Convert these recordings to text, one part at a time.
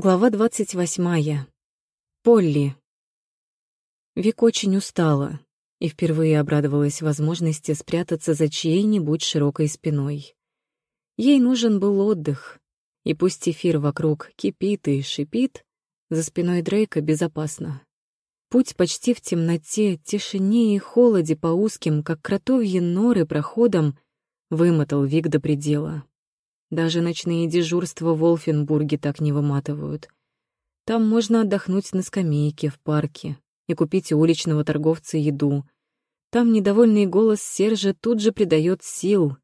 Глава двадцать восьмая. Полли. Вик очень устала и впервые обрадовалась возможности спрятаться за чьей-нибудь широкой спиной. Ей нужен был отдых, и пусть эфир вокруг кипит и шипит, за спиной Дрейка безопасно. Путь почти в темноте, тишине и холоде по узким, как кротовьи норы, проходам вымотал Вик до предела. Даже ночные дежурства в Волфенбурге так не выматывают. Там можно отдохнуть на скамейке в парке и купить у уличного торговца еду. Там недовольный голос Сержа тут же придает сил.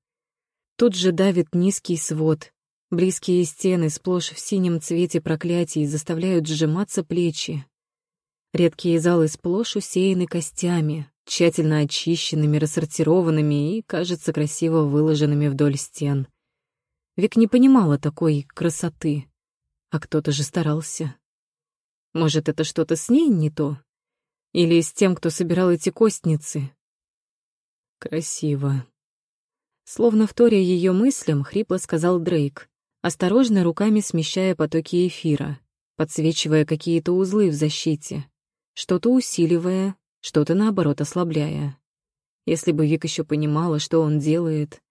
Тут же давит низкий свод. Близкие стены сплошь в синем цвете проклятий заставляют сжиматься плечи. Редкие залы сплошь усеяны костями, тщательно очищенными, рассортированными и, кажется, красиво выложенными вдоль стен. Вик не понимала такой красоты. А кто-то же старался. Может, это что-то с ней не то? Или с тем, кто собирал эти костницы? Красиво. Словно вторя ее мыслям, хрипло сказал Дрейк, осторожно руками смещая потоки эфира, подсвечивая какие-то узлы в защите, что-то усиливая, что-то, наоборот, ослабляя. Если бы Вик еще понимала, что он делает,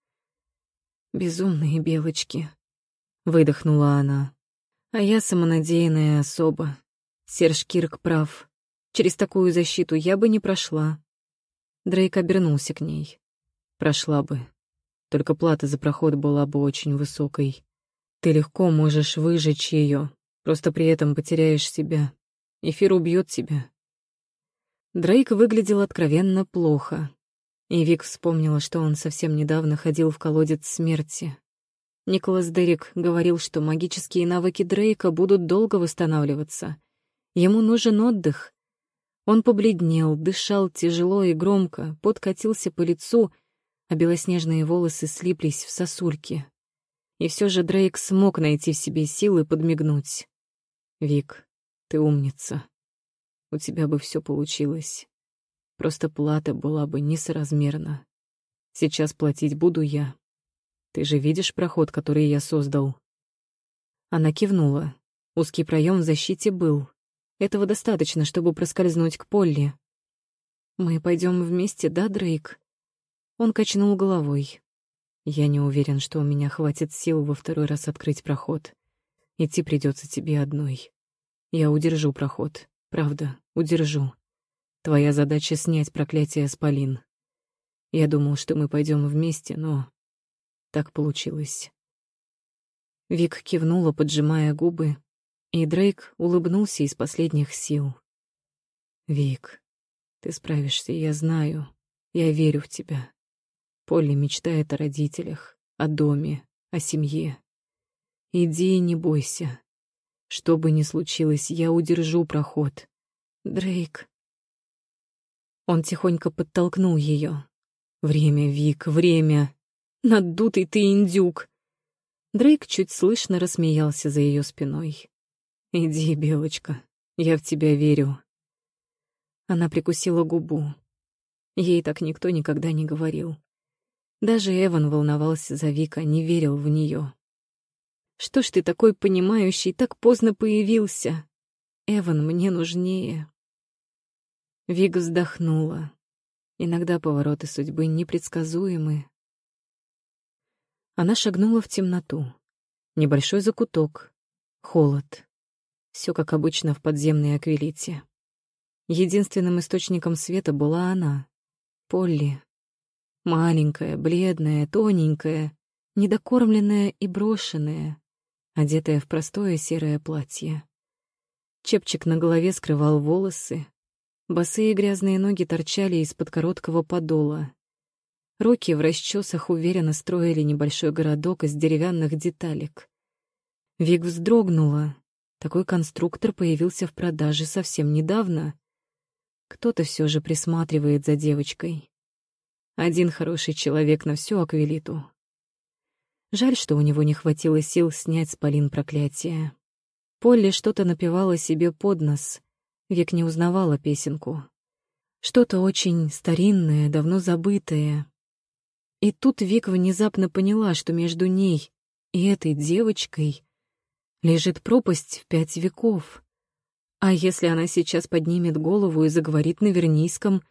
Безумные белочки. Выдохнула она. А я самонадеянная особа. Серж Кирк прав. Через такую защиту я бы не прошла. Дрейк обернулся к ней. Прошла бы. Только плата за проход была бы очень высокой. Ты легко можешь выжечь ее, просто при этом потеряешь себя. Эфир убьет тебя. Дрейк выглядел откровенно плохо. И Вик вспомнила, что он совсем недавно ходил в колодец смерти. Николас Дерек говорил, что магические навыки Дрейка будут долго восстанавливаться. Ему нужен отдых. Он побледнел, дышал тяжело и громко, подкатился по лицу, а белоснежные волосы слиплись в сосульки. И все же Дрейк смог найти в себе силы подмигнуть. «Вик, ты умница. У тебя бы все получилось». Просто плата была бы несоразмерна. Сейчас платить буду я. Ты же видишь проход, который я создал?» Она кивнула. Узкий проем в защите был. Этого достаточно, чтобы проскользнуть к Полли. «Мы пойдем вместе, да, Дрейк?» Он качнул головой. «Я не уверен, что у меня хватит сил во второй раз открыть проход. Идти придется тебе одной. Я удержу проход. Правда, удержу. Твоя задача — снять проклятие с Полин. Я думал, что мы пойдем вместе, но так получилось. Вик кивнула, поджимая губы, и Дрейк улыбнулся из последних сил. «Вик, ты справишься, я знаю. Я верю в тебя. Полли мечтает о родителях, о доме, о семье. Иди и не бойся. Что бы ни случилось, я удержу проход. Дрейк, он тихонько подтолкнул ее. «Время, Вик, время! Надутый ты индюк!» Дрейк чуть слышно рассмеялся за ее спиной. «Иди, Белочка, я в тебя верю». Она прикусила губу. Ей так никто никогда не говорил. Даже Эван волновался за Вика, не верил в нее. «Что ж ты такой понимающий, так поздно появился? Эван мне нужнее». Вик вздохнула. Иногда повороты судьбы непредсказуемы. Она шагнула в темноту. Небольшой закуток. Холод. Все как обычно в подземной аквилите. Единственным источником света была она. Полли. Маленькая, бледная, тоненькая, недокормленная и брошенная, одетая в простое серое платье. Чепчик на голове скрывал волосы, Босые грязные ноги торчали из-под короткого подола. Руки в расчесах уверенно строили небольшой городок из деревянных деталек. Вик вздрогнула. Такой конструктор появился в продаже совсем недавно. Кто-то все же присматривает за девочкой. Один хороший человек на всю Аквилиту. Жаль, что у него не хватило сил снять с Полин проклятие. Полли что-то напевала себе под нос, Вик не узнавала песенку. Что-то очень старинное, давно забытое. И тут Вик внезапно поняла, что между ней и этой девочкой лежит пропасть в пять веков. А если она сейчас поднимет голову и заговорит на вернийском,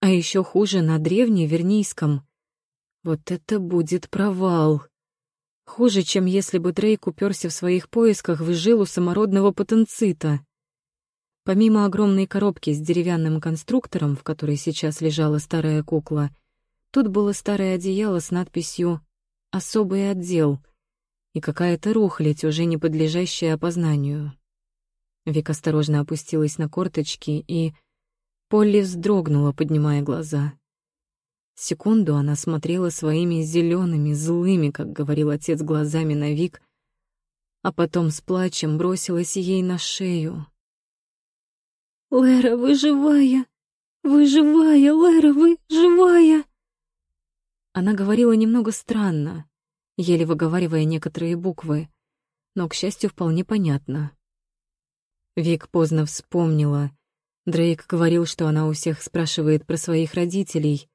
а еще хуже на древневернийском, вот это будет провал. Хуже, чем если бы Дрейк уперся в своих поисках в жилу самородного потенцита. Помимо огромной коробки с деревянным конструктором, в которой сейчас лежала старая кукла, тут было старое одеяло с надписью «Особый отдел» и какая-то рухлядь, уже не подлежащая опознанию. Вик осторожно опустилась на корточки, и Полли вздрогнула, поднимая глаза. Секунду она смотрела своими зелеными, злыми, как говорил отец, глазами на Вик, а потом с плачем бросилась ей на шею. «Лера, вы живая! Вы живая, Лера, вы живая!» Она говорила немного странно, еле выговаривая некоторые буквы, но, к счастью, вполне понятно. Вик поздно вспомнила. Дрейк говорил, что она у всех спрашивает про своих родителей,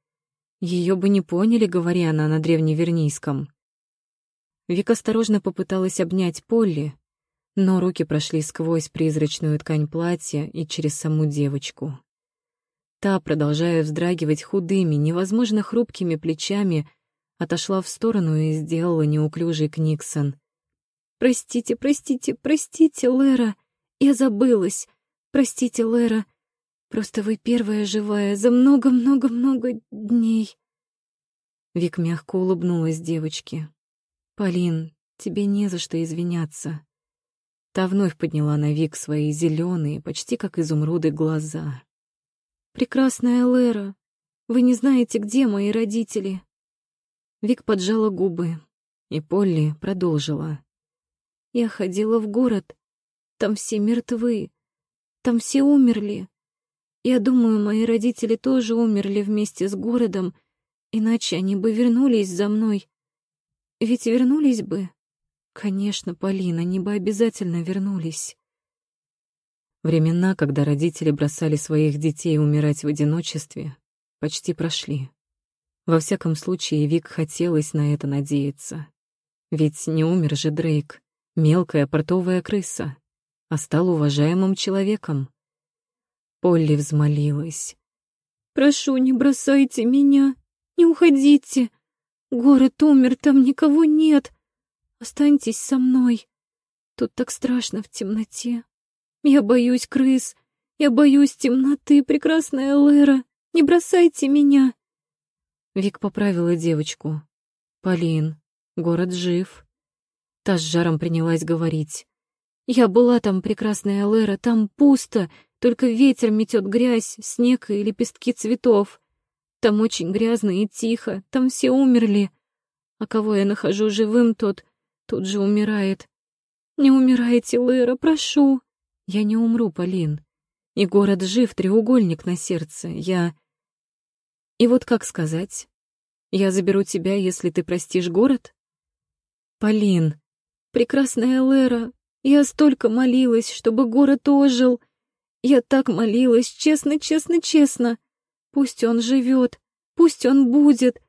ее бы не поняли, говори она на древневернийском. Вик осторожно попыталась обнять Полли, но руки прошли сквозь призрачную ткань платья и через саму девочку. Та, продолжая вздрагивать худыми, невозможно хрупкими плечами, отошла в сторону и сделала неуклюжий Книксон. «Простите, простите, простите, Лера, я забылась. Простите, Лера, Просто вы первая живая за много-много-много дней. Вик мягко улыбнулась девочке. «Полин, тебе не за что извиняться». Та вновь подняла на Вик свои зеленые, почти как изумруды, глаза. «Прекрасная Лера, вы не знаете, где мои родители?» Вик поджала губы, и Полли продолжила. «Я ходила в город. Там все мертвы. Там все умерли. Я думаю, мои родители тоже умерли вместе с городом, иначе они бы вернулись за мной. Ведь вернулись бы. Конечно, Полина, они бы обязательно вернулись. Времена, когда родители бросали своих детей умирать в одиночестве, почти прошли. Во всяком случае, Вик хотелось на это надеяться. Ведь не умер же Дрейк, мелкая портовая крыса, а стал уважаемым человеком. Полли взмолилась. «Прошу, не бросайте меня, не уходите. Город умер, там никого нет. Останьтесь со мной. Тут так страшно в темноте. Я боюсь крыс, я боюсь темноты, прекрасная Лера. Не бросайте меня». Вик поправила девочку. «Полин, город жив». Та с жаром принялась говорить. «Я была там, прекрасная Лера, там пусто, только ветер метет грязь, снег и лепестки цветов. Там очень грязно и тихо, там все умерли. А кого я нахожу живым, тот тут же умирает. Не умирайте, Лера, прошу. Я не умру, Полин. И город жив, треугольник на сердце. Я... И вот как сказать? Я заберу тебя, если ты простишь город? Полин, прекрасная Лера, я столько молилась, чтобы город ожил, я так молилась, честно, честно, честно. Пусть он живет, пусть он будет,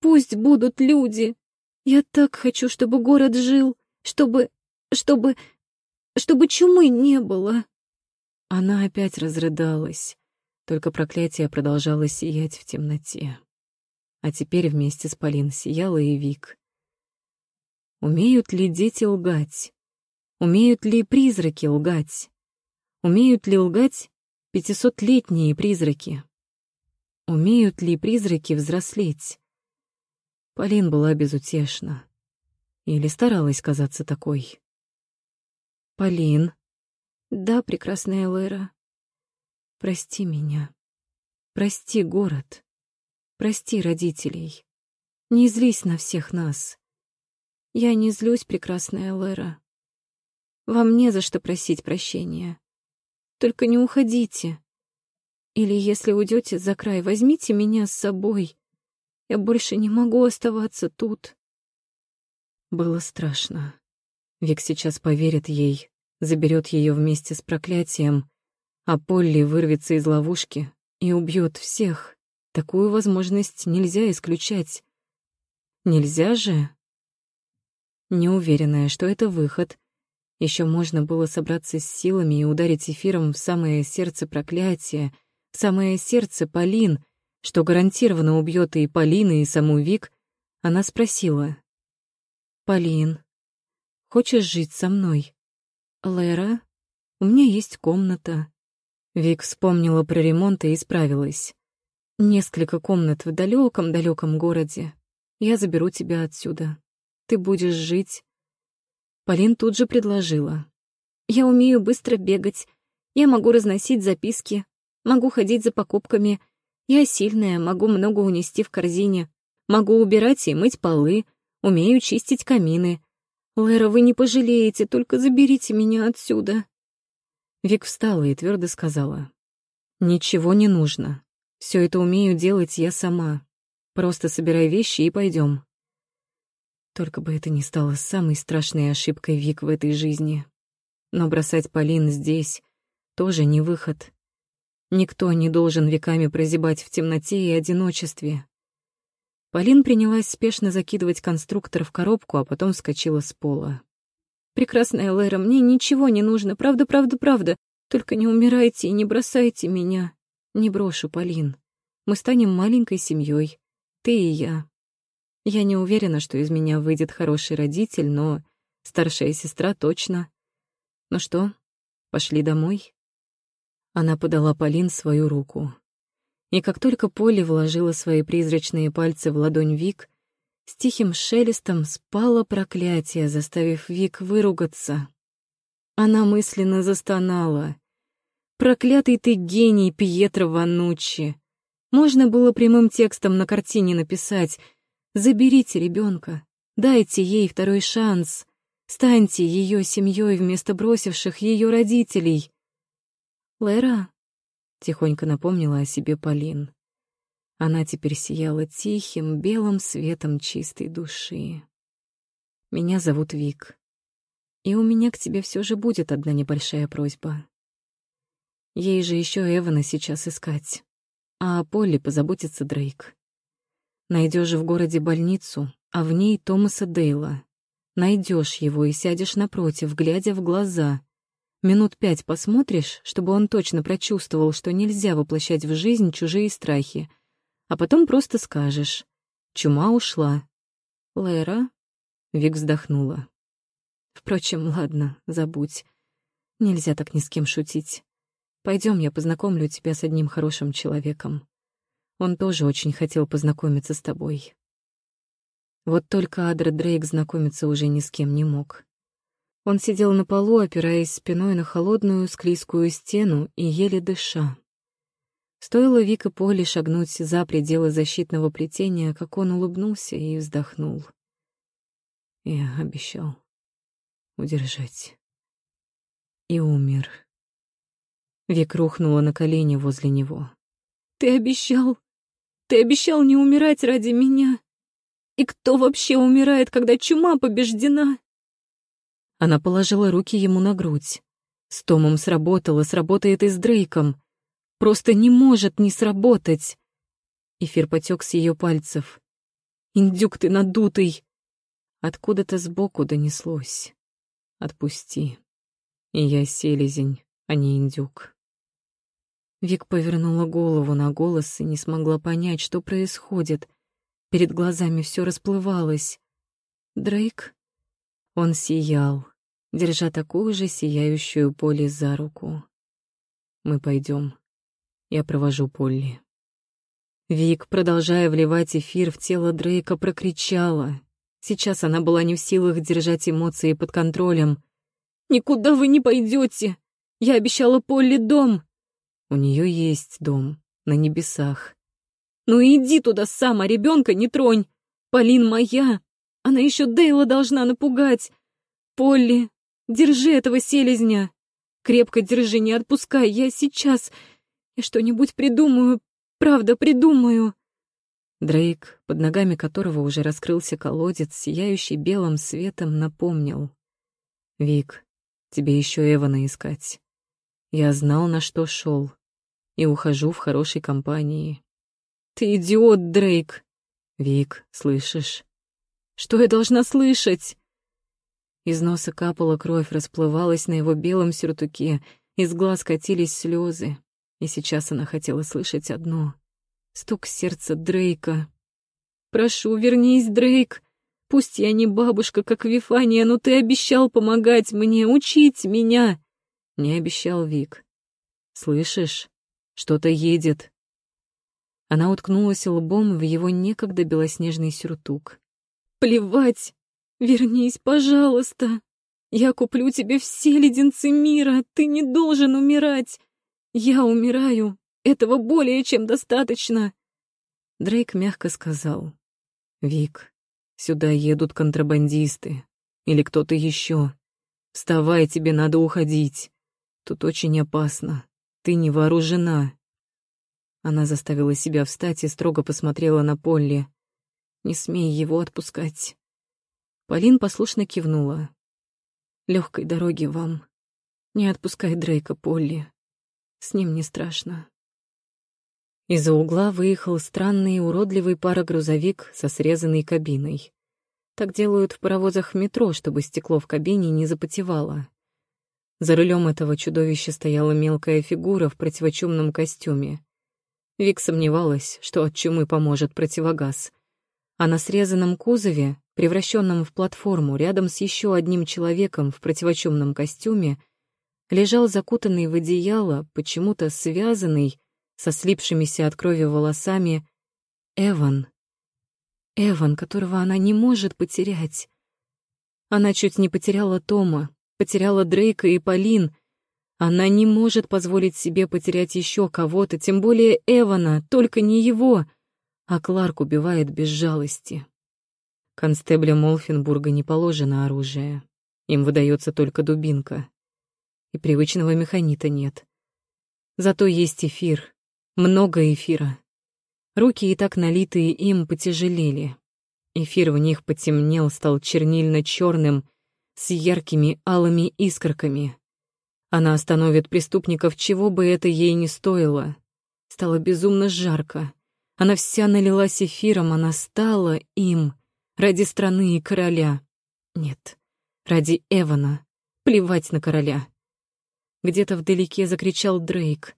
пусть будут люди. Я так хочу, чтобы город жил, чтобы... чтобы... чтобы чумы не было. Она опять разрыдалась, только проклятие продолжало сиять в темноте. А теперь вместе с Полин сияла и Вик. Умеют ли дети лгать? Умеют ли призраки лгать? Умеют ли лгать пятисотлетние призраки? Умеют ли призраки взрослеть? Полин была безутешна. Или старалась казаться такой. «Полин». «Да, прекрасная Лера. Прости меня. Прости город. Прости родителей. Не злись на всех нас. Я не злюсь, прекрасная Лера. Вам не за что просить прощения. Только не уходите. Или если уйдете за край, возьмите меня с собой. Я больше не могу оставаться тут. Было страшно. Вик сейчас поверит ей, заберет ее вместе с проклятием, а Полли вырвется из ловушки и убьет всех. Такую возможность нельзя исключать. Нельзя же? Неуверенная, что это выход, Еще можно было собраться с силами и ударить эфиром в самое сердце проклятия, в самое сердце Полин, что гарантированно убьет и Полина, и саму Вик, она спросила. «Полин, хочешь жить со мной?» «Лера, у меня есть комната». Вик вспомнила про ремонт и исправилась. «Несколько комнат в далеком-далеком городе. Я заберу тебя отсюда. Ты будешь жить Полин тут же предложила. «Я умею быстро бегать. Я могу разносить записки. Могу ходить за покупками. Я сильная, могу много унести в корзине. Могу убирать и мыть полы. Умею чистить камины. Лера, вы не пожалеете, только заберите меня отсюда». Вик встала и твердо сказала. «Ничего не нужно. Все это умею делать я сама. Просто собирай вещи и пойдем. Только бы это не стало самой страшной ошибкой Вик в этой жизни. Но бросать Полин здесь тоже не выход. Никто не должен веками прозябать в темноте и одиночестве. Полин принялась спешно закидывать конструктор в коробку, а потом вскочила с пола. «Прекрасная Лера, мне ничего не нужно, правда, правда, правда. Только не умирайте и не бросайте меня. Не брошу, Полин. Мы станем маленькой семьей, ты и я. Я не уверена, что из меня выйдет хороший родитель, но старшая сестра точно. Ну что, пошли домой? Она подала Полин свою руку. И как только Поле вложила свои призрачные пальцы в ладонь Вик, с тихим шелестом спало проклятие, заставив Вик выругаться. Она мысленно застонала. «Проклятый ты гений, Пьетро Вануччи!» Можно было прямым текстом на картине написать — Заберите ребенка, дайте ей второй шанс, станьте ее семьей вместо бросивших ее родителей. Лера, тихонько напомнила о себе Полин. Она теперь сияла тихим, белым светом чистой души. Меня зовут Вик. И у меня к тебе все же будет одна небольшая просьба. Ей же еще Эвана сейчас искать. А о Полли позаботится Дрейк. Найдешь в городе больницу, а в ней Томаса Дейла. Найдешь его и сядешь напротив, глядя в глаза. Минут пять посмотришь, чтобы он точно прочувствовал, что нельзя воплощать в жизнь чужие страхи. А потом просто скажешь. Чума ушла. Лера? Вик вздохнула. Впрочем, ладно, забудь. Нельзя так ни с кем шутить. Пойдем, я познакомлю тебя с одним хорошим человеком. Он тоже очень хотел познакомиться с тобой. Вот только Адра Дрейк знакомиться уже ни с кем не мог. Он сидел на полу, опираясь спиной на холодную склизкую стену и еле дыша. Стоило Вика Поле шагнуть за пределы защитного плетения, как он улыбнулся и вздохнул. Я обещал удержать. И умер. Вик рухнула на колени возле него. «Ты обещал!» Ты обещал не умирать ради меня. И кто вообще умирает, когда чума побеждена?» Она положила руки ему на грудь. С Томом сработало, сработает и с Дрейком. Просто не может не сработать. Эфир потек с ее пальцев. «Индюк ты надутый!» Откуда-то сбоку донеслось. «Отпусти. И я селезень, а не индюк». Вик повернула голову на голос и не смогла понять, что происходит. Перед глазами все расплывалось. Дрейк? Он сиял, держа такую же сияющую Полли за руку. «Мы пойдем. Я провожу Полли». Вик, продолжая вливать эфир в тело Дрейка, прокричала. Сейчас она была не в силах держать эмоции под контролем. «Никуда вы не пойдете! Я обещала Полли дом!» У нее есть дом на небесах. Ну иди туда сам, а ребенка не тронь. Полин моя. Она еще Дейла должна напугать. Полли, держи этого селезня. Крепко держи, не отпускай. Я сейчас... Я что-нибудь придумаю. Правда, придумаю. Дрейк, под ногами которого уже раскрылся колодец, сияющий белым светом, напомнил. «Вик, тебе еще Эвана искать. Я знал, на что шел, и ухожу в хорошей компании. Ты идиот, Дрейк. Вик, слышишь? Что я должна слышать? Из носа капала кровь, расплывалась на его белом сюртуке, из глаз катились слезы. И сейчас она хотела слышать одно — стук сердца Дрейка. «Прошу, вернись, Дрейк! Пусть я не бабушка, как Вифания, но ты обещал помогать мне, учить меня!» Не обещал Вик. «Слышишь? Что-то едет». Она уткнулась лбом в его некогда белоснежный сюртук. «Плевать! Вернись, пожалуйста! Я куплю тебе все леденцы мира, ты не должен умирать! Я умираю, этого более чем достаточно!» Дрейк мягко сказал. «Вик, сюда едут контрабандисты. Или кто-то еще. Вставай, тебе надо уходить. Тут очень опасно. Ты не вооружена». Она заставила себя встать и строго посмотрела на Полли. «Не смей его отпускать». Полин послушно кивнула. Легкой дороги вам. Не отпускай Дрейка, Полли. С ним не страшно». Из-за угла выехал странный уродливый парогрузовик со срезанной кабиной. Так делают в паровозах метро, чтобы стекло в кабине не запотевало. За рулем этого чудовища стояла мелкая фигура в противочумном костюме. Вик сомневалась, что от чумы поможет противогаз. А на срезанном кузове превращенном в платформу, рядом с еще одним человеком в противочумном костюме, лежал закутанный в одеяло, почему-то связанный, со слипшимися от крови волосами, Эван. Эван, которого она не может потерять. Она чуть не потеряла Тома, потеряла Дрейка и Полин. Она не может позволить себе потерять еще кого-то, тем более Эвана, только не его. А Кларк убивает без жалости. Констеблям Молфенбурга не положено оружие. Им выдается только дубинка. И привычного механита нет. Зато есть эфир. Много эфира. Руки и так налитые им потяжелели. Эфир в них потемнел, стал чернильно-черным, с яркими алыми искорками. Она остановит преступников, чего бы это ей не стоило. Стало безумно жарко. Она вся налилась эфиром, она стала им — Ради страны и короля. Нет, ради Эвана. Плевать на короля. Где-то вдалеке закричал Дрейк.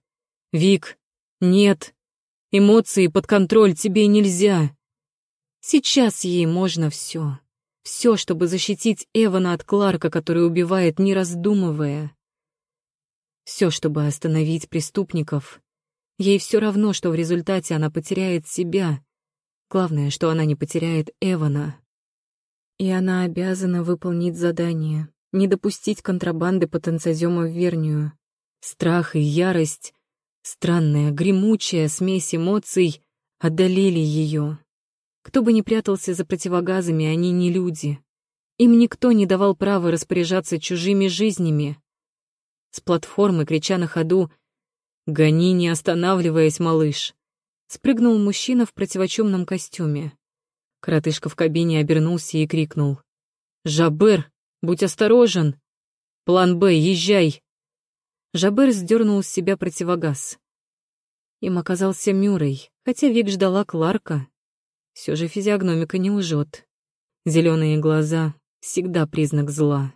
«Вик, нет! Эмоции под контроль тебе нельзя!» Сейчас ей можно все. Все, чтобы защитить Эвана от Кларка, который убивает, не раздумывая. Все, чтобы остановить преступников. Ей все равно, что в результате она потеряет себя, Главное, что она не потеряет Эвана. И она обязана выполнить задание, не допустить контрабанды потенциозема в Вернию. Страх и ярость, странная, гремучая смесь эмоций одолели ее. Кто бы ни прятался за противогазами, они не люди. Им никто не давал права распоряжаться чужими жизнями. С платформы, крича на ходу, «Гони, не останавливаясь, малыш!» Спрыгнул мужчина в противочумном костюме. Коротышка в кабине обернулся и крикнул. «Жабер, будь осторожен! План Б, езжай!» Жабер сдернул с себя противогаз. Им оказался Мюррей, хотя Вик ждала Кларка. Все же физиогномика не лжет. Зеленые глаза — всегда признак зла.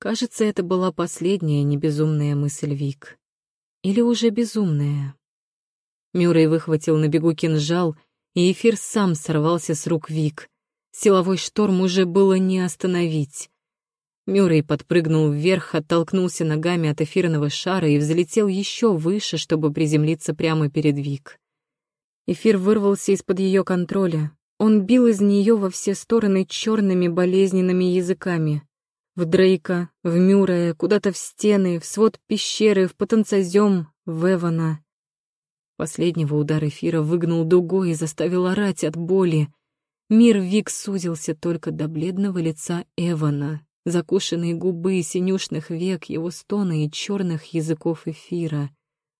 Кажется, это была последняя небезумная мысль Вик. Или уже безумная. Мюррей выхватил на бегу кинжал, и эфир сам сорвался с рук Вик. Силовой шторм уже было не остановить. Мюррей подпрыгнул вверх, оттолкнулся ногами от эфирного шара и взлетел еще выше, чтобы приземлиться прямо перед Вик. Эфир вырвался из-под ее контроля. Он бил из нее во все стороны черными болезненными языками. В Дрейка, в Мюррея, куда-то в стены, в свод пещеры, в потенциозем, в Эвана. Последнего удар эфира выгнул дугой и заставил орать от боли. Мир Вик сузился только до бледного лица Эвана, закушенные губы синюшных век, его стоны и черных языков эфира,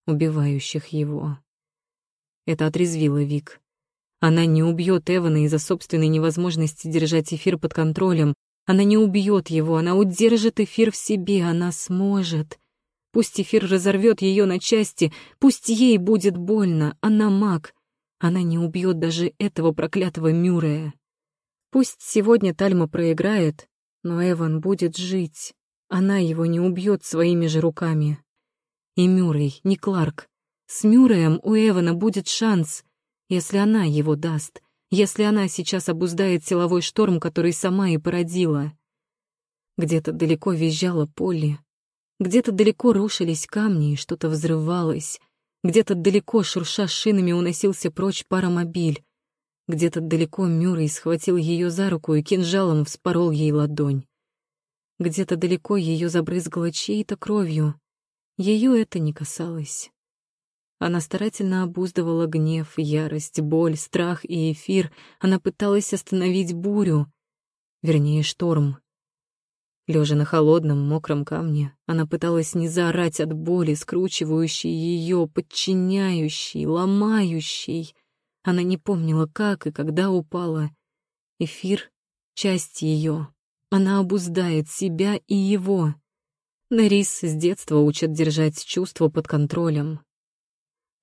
убивающих его. Это отрезвило Вик. Она не убьет Эвана из-за собственной невозможности держать эфир под контролем. Она не убьет его, она удержит эфир в себе, она сможет. Пусть эфир разорвет ее на части, пусть ей будет больно, она маг. Она не убьет даже этого проклятого Мюррея. Пусть сегодня Тальма проиграет, Но Эван будет жить. Она его не убьет своими же руками. И Мюррей, не Кларк. С Мюрреем у Эвана будет шанс, если она его даст, если она сейчас обуздает силовой шторм, который сама и породила. Где-то далеко визжала Полли, где-то далеко рушились камни и что-то взрывалось, где-то далеко, шурша шинами, уносился прочь паромобиль, где-то далеко Мюррей схватил ее за руку и кинжалом вспорол ей ладонь. Где-то далеко ее забрызгало чьей-то кровью. Ее это не касалось. Она старательно обуздывала гнев, ярость, боль, страх и эфир. Она пыталась остановить бурю, вернее, шторм. Лежа на холодном, мокром камне, она пыталась не заорать от боли, скручивающей ее, подчиняющей, ломающей. Она не помнила, как и когда упала. Эфир — часть ее. Она обуздает себя и его. Нарис с детства учат держать чувства под контролем.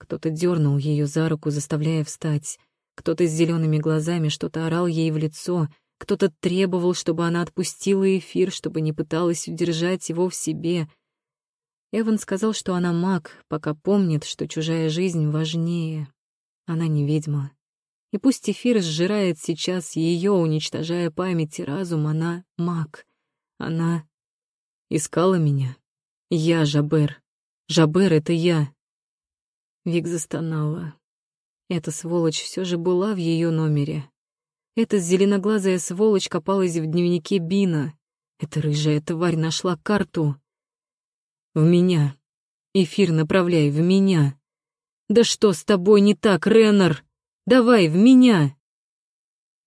Кто-то дернул ее за руку, заставляя встать. Кто-то с зелеными глазами что-то орал ей в лицо. Кто-то требовал, чтобы она отпустила эфир, чтобы не пыталась удержать его в себе. Эван сказал, что она маг, пока помнит, что чужая жизнь важнее. Она не ведьма. И пусть эфир сжирает сейчас ее, уничтожая память и разум, она маг. Она искала меня. Я Жабер. Жабер — это я. Вик застонала. Эта сволочь все же была в ее номере. Эта зеленоглазая сволочь копалась в дневнике Бина. Эта рыжая тварь нашла карту. В меня. Эфир направляй в меня. Да что с тобой не так, Реннер? Давай, в меня!»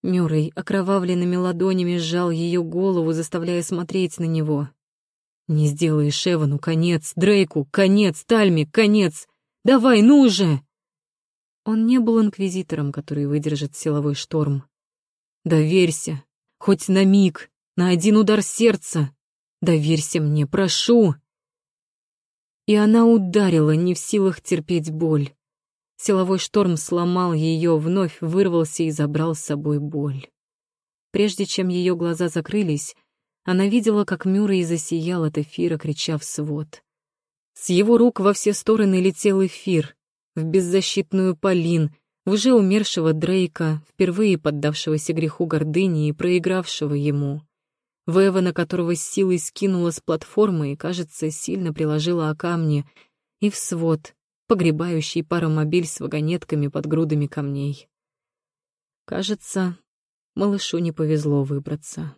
Мюррей окровавленными ладонями сжал ее голову, заставляя смотреть на него. «Не сделаешь Эвану конец, Дрейку, конец, Тальме, конец! Давай, ну уже!» Он не был инквизитором, который выдержит силовой шторм. «Доверься, хоть на миг, на один удар сердца. Доверься мне, прошу!» И она ударила, не в силах терпеть боль. Силовой шторм сломал ее, вновь вырвался и забрал с собой боль. Прежде чем ее глаза закрылись, она видела, как Мюррей засиял от эфира, крича в свод. С его рук во все стороны летел эфир, в беззащитную Полин, в уже умершего Дрейка, впервые поддавшегося греху гордыни и проигравшего ему. В Эвана, которого с силой скинула с платформы и, кажется, сильно приложила о камни, и в свод, погребающий паромобиль с вагонетками под грудами камней. Кажется, малышу не повезло выбраться.